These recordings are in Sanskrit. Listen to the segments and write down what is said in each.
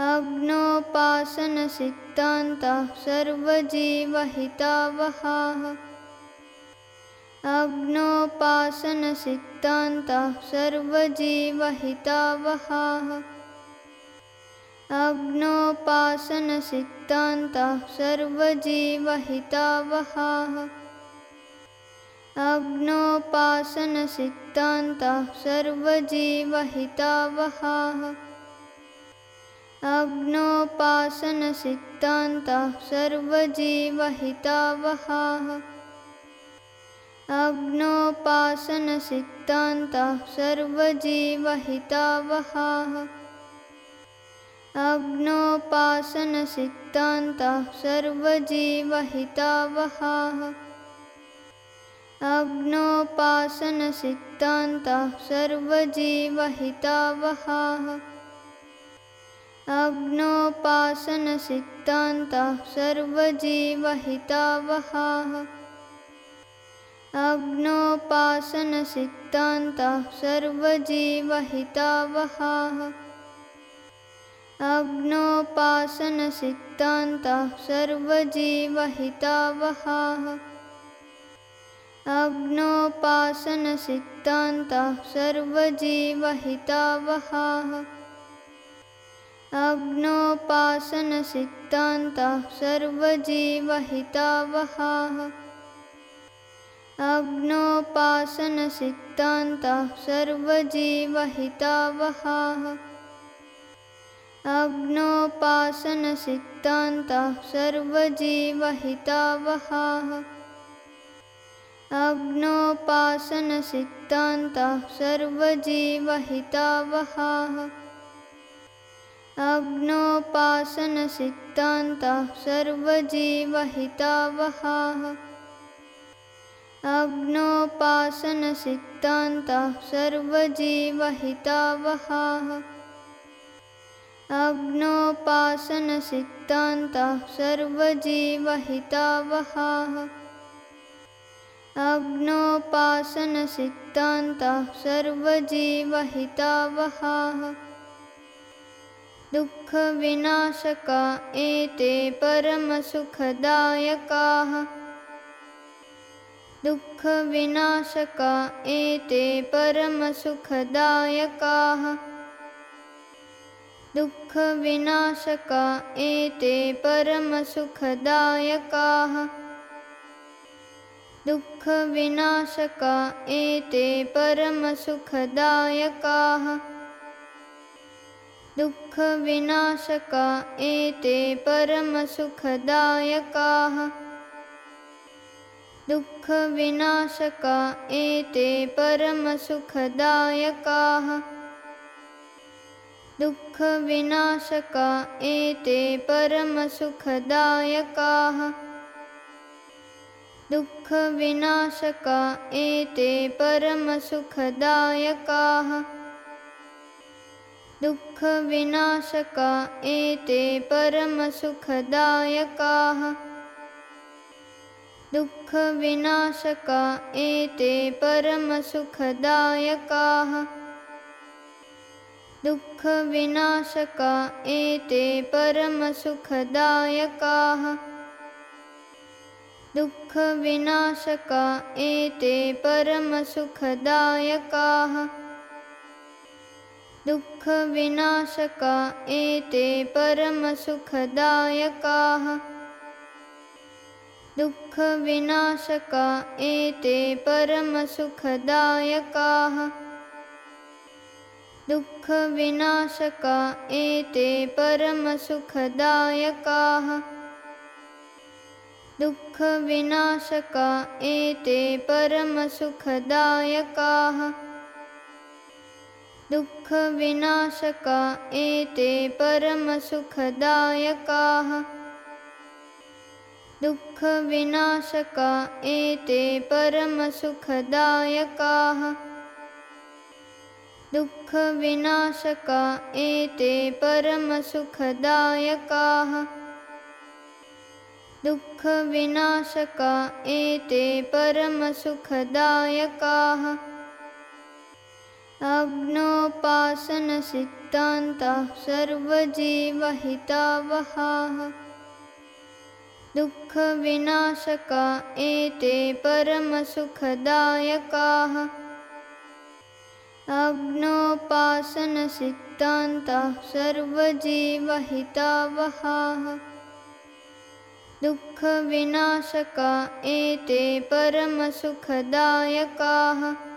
अग्नोपासनसिद्धान्तः सर्वजीवहितावहाः। अग्नोपासनसिद्धान्तः सर्वजीवहितावहाः। अग्नोपासनसिद्धान्तः सर्वजीवहितावहाः। अग्नोपासनसिद्धान्तः सर्वजीवहितावहाः अग्नोपासनसिद्धान्तः सर्वजीवहितावहाः। अग्नोपासनसिद्धान्तः सर्वजीवहितावहाः। अग्नोपासनसिद्धान्तः सर्वजीवहितावहाः। अग्नोपासनसिद्धान्तः सर्वजीवहितावहाः अग्नोपासनसिद्धान्तः सर्वजीवहितावहाः अग्नोपासनसिद्धान्तः सर्वजीवहितावहाः। अग्नोपासनसिद्धान्तः सर्वजीवहितावहाः। अग्नोपासनसिद्धान्तः सर्वजीवहितावहाः। अग्नोपासनसिद्धान्तः सर्वजीवहितावहाः अग्नोपासनसिद्धान्तः सर्वजीवहितावहाः। अग्नोपासनसिद्धान्तः सर्वजीवहितावहाः। अग्नोपासनसिद्धान्तः सर्वजीवहितावहाः। अग्नोपासनसिद्धान्तः सर्वजीवहितावहाः दुःखविनाशका एते परमसुखदायकाः। दुःखविनाशका एते परमसुखदायकाः। दुःखविनाशका एते परमसुखदायकाः। दुःखविनाशका एते परमसुखदायकाः दुःखविनाशका एते परमसुखदायकाः। दुःखविनाशका एते परमसुखदायकाः। दुःखविनाशका एते परमसुखदायकाः। दुःखविनाशका एते परमसुखदायकाः दुःखविनाशका एते परमसुखदायकाः। दुःखविनाशका एते परमसुखदायकाः। दुःखविनाशका एते परमसुखदायकाः। दुःखविनाशका एते परमसुखदायकाः दुःखविनाशका एते परमसुखदायकाः। दुःखविनाशका एते परमसुखदायकाः। दुःखविनाशका एते परमसुखदायकाः। दुःखविनाशका एते परमसुखदायकाः दुःखविनाशका एते परमसुखदायकाः। दुःखविनाशका एते परमसुखदायकाः। दुःखविनाशका एते परमसुखदायकाः। दुःखविनाशका एते परमसुखदायकाः अग्नोपासनसिद्धान्तः सर्वजीवहितावहाः। दुःखविनाशका एते परमसुखदायकाः। अग्नोपासनसिद्धान्तः सर्वजीवहितावहाः। दुःखविनाशका एते परमसुखदायकाः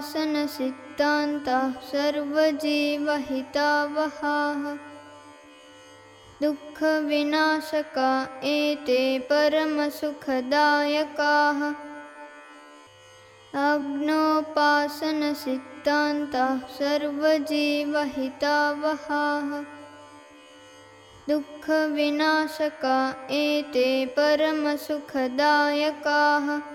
अग्नोपासनसिद्धान्तः सर्वजीवहितावहाः। दुःखविनाशका एते परमसुखदायकाः। अग्नोपासनसिद्धान्तः सर्वजीवहितावहाः। दुःखविनाशका एते परमसुखदायकाः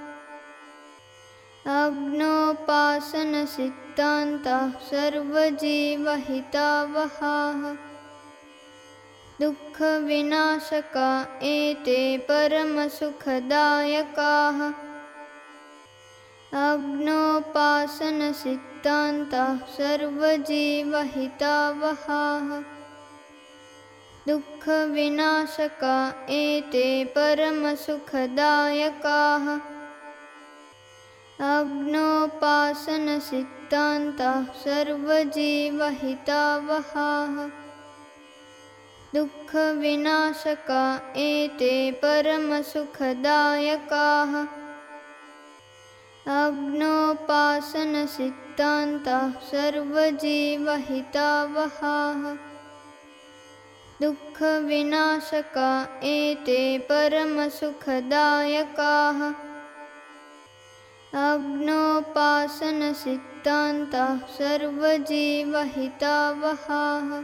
अग्नोपासनसिद्धान्तः सर्वजीवहितावहाः। दुःखविनाशका एते परमसुखदायकाः। अग्नोपासनसिद्धान्तः सर्वजीवहितावहाः। दुःखविनाशका एते परमसुखदायकाः अग्नोपासनसिद्धान्तः सर्वजीवहितावहाः। दुःखविनाशका एते परमसुखदायकाः। अग्नोपासनसिद्धान्तः सर्वजीवहितावहाः। दुःखविनाशका एते परमसुखदायकाः अग्नोपासनसिद्धान्तः सर्वजीवहितावहाः।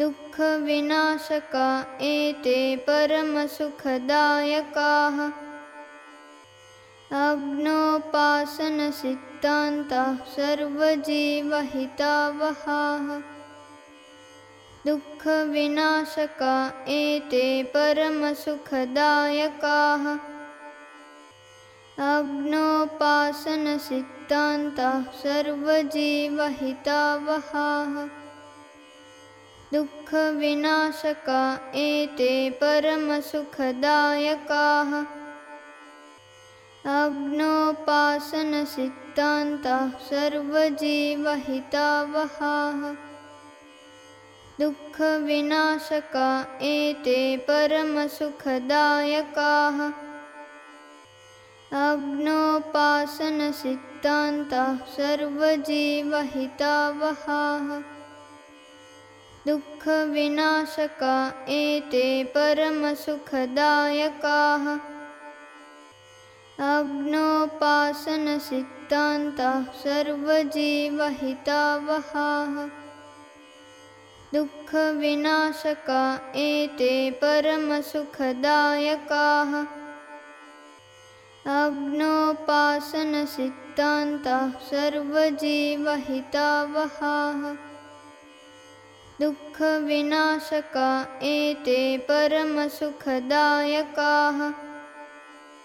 दुःखविनाशका एते परमसुखदायकाः। अग्नोपासनसिद्धान्तः सर्वजीवहितावहाः। दुःखविनाशका एते परमसुखदायकाः अग्नोपासनसिद्धान्तः सर्वजीवहितावहाः। दुःखविनाशका एते परमसुखदायकाः। अग्नोपासनसिद्धान्तः सर्वजीवहितावहाः। दुःखविनाशका एते परमसुखदायकाः अग्नोपासनसिद्धान्तः सर्वजीवहितावहाः। दुःखविनाशका एते परमसुखदायकाः। अग्नोपासनसिद्धान्तः सर्वजीवहितावहाः। दुःखविनाशका एते परमसुखदायकाः अग्नोपासनसिद्धान्तः सर्वजीवहितावहाः। दुःखविनाशका एते परमसुखदायकाः